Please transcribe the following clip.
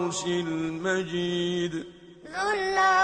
العرش المجيد. ذو العرش